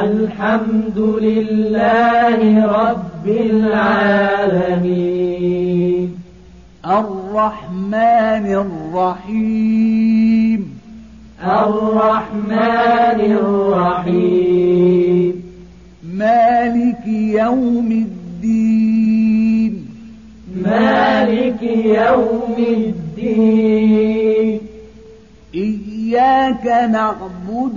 الحمد لله رب العالمين. الرحمن الرحيم. الرحمن الرحيم. مالك يوم الدين. مالك يوم الدين. إياك نعبد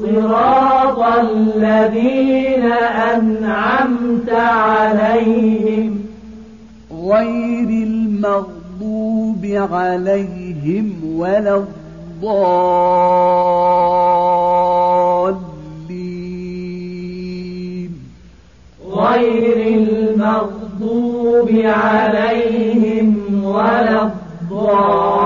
صراط الذين أنعمت عليهم. غير المغضوب عليهم ولا الضالين. غير المغضوب عليهم ولا الضالين.